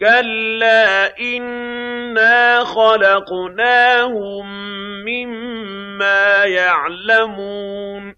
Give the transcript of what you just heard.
كَلَّا إِنَّا خَلَقْنَاهُم مِّمَّا يَعْلَمُونَ